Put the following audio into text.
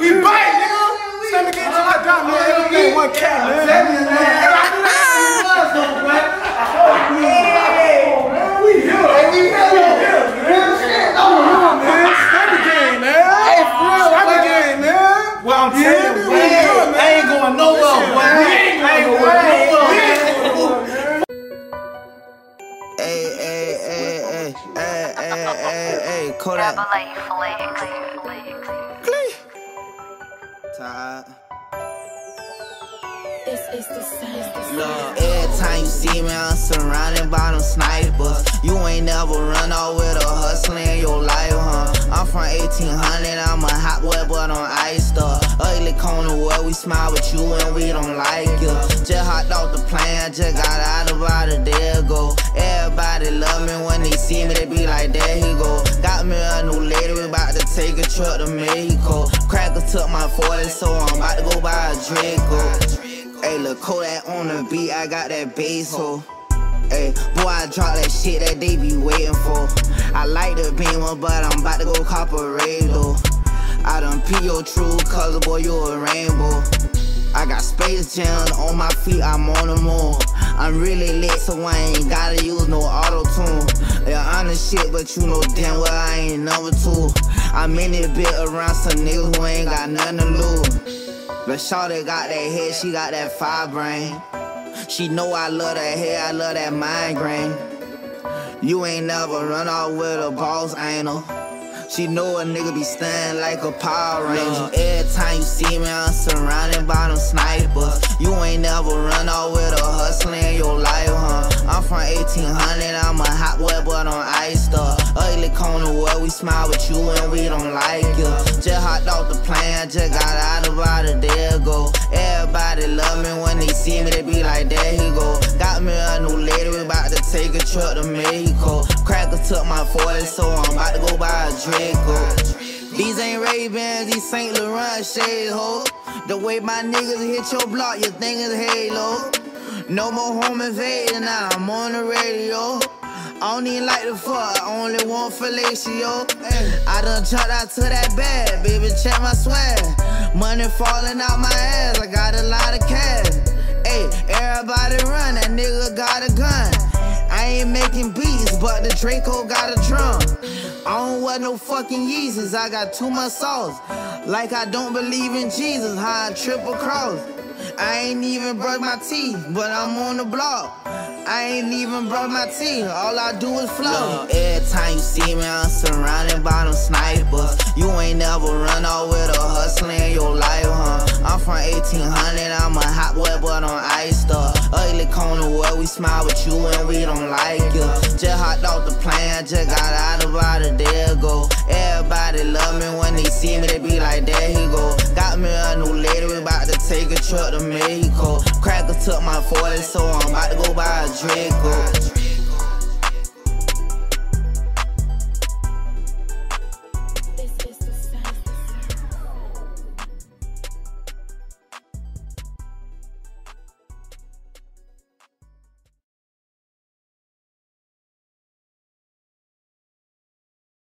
We bite, nigga. Send the game to my dot, man. One man. We here. We here. Man, send the game, man. Hey, for real, send the game, man. Well, I'm Yeah, telling you, we man, good, man. I ain't going nowhere, boy. I ain't going nowhere. Hey, hey, hey, hey, hey, hey, hey, hey, Kodak. Tired. This is the. Look, every time you see me, I'm surrounded by them snipers. You ain't never run off with a hustler in your life, huh? I'm from 1800, I'm a hot boy, but on ice stuff. Ugly corner where we smile with you and we don't like you. Just hopped off the plane, just got out about a day ago. Everybody love me when they see me, they be like, there he go. Got me a new we about to take a truck to Mexico. Cracker took my 40, so I'm about to go buy a Draco. Hey, look, Kodak on the beat, I got that bass, ho. Hey, boy, I drop that shit that they be waiting for. I like the beamer, but I'm about to go cop a radio. I done pee your true color, boy, you a rainbow. I got space jam on my feet, I'm on the moon. I'm really lit, so I ain't gotta use no auto tune. Yeah, honest shit, but you know damn well I ain't number two. I'm in it bit around some niggas who ain't got nothing to lose. But Shawty got that head, she got that fire brain. She know I love that hair, I love that migraine. You ain't never run off with a boss anal. She know a nigga be stand like a Power Ranger. Every time you see me, I'm surrounded by them snipers. You ain't never run off with a hustler in your life, huh? I'm from 1800, I'm a hot boy, but on ice stuff. Ugly corner where we smile with you and we don't like you. Just hopped off the plane, just got out about a day ago. Everybody love me when they see me, they be like, there he go. Got me a new lady, we about to take a trip to Mexico. Cracker took my 40, so I'm about to go buy a Draco. These ain't Ray-Bans, these St. Laurent shades, ho. The way my niggas hit your block, your thing is Halo. No more home invading, now I'm on the radio. I don't even like the fuck, I only want fellatio. I done jumped out to that bag, baby, check my swag. Money falling out my ass, I got a lot of cash. Hey, everybody run, that nigga got a gun. I ain't making beats, but the Draco got a drum. I don't wear no fucking Yeezys, I got too much sauce. Like I don't believe in Jesus, I triple cross. I ain't even brush my teeth, but I'm on the block. I ain't even brush my teeth, all I do is flow. Every time you see me, I'm surrounded by them snipers. You ain't never run off with a hustler I'm from 1800, I'm a hot boy, but on ice stuff. Ugly corner where we smile with you and we don't like you. Just hopped off the plane, just got out about a day ago. Everybody love me when they see me, they be like, there he go. Got me a new lady, we about to take a trip to Mexico. Cracker took my 40, so I'm about to go buy a Draco.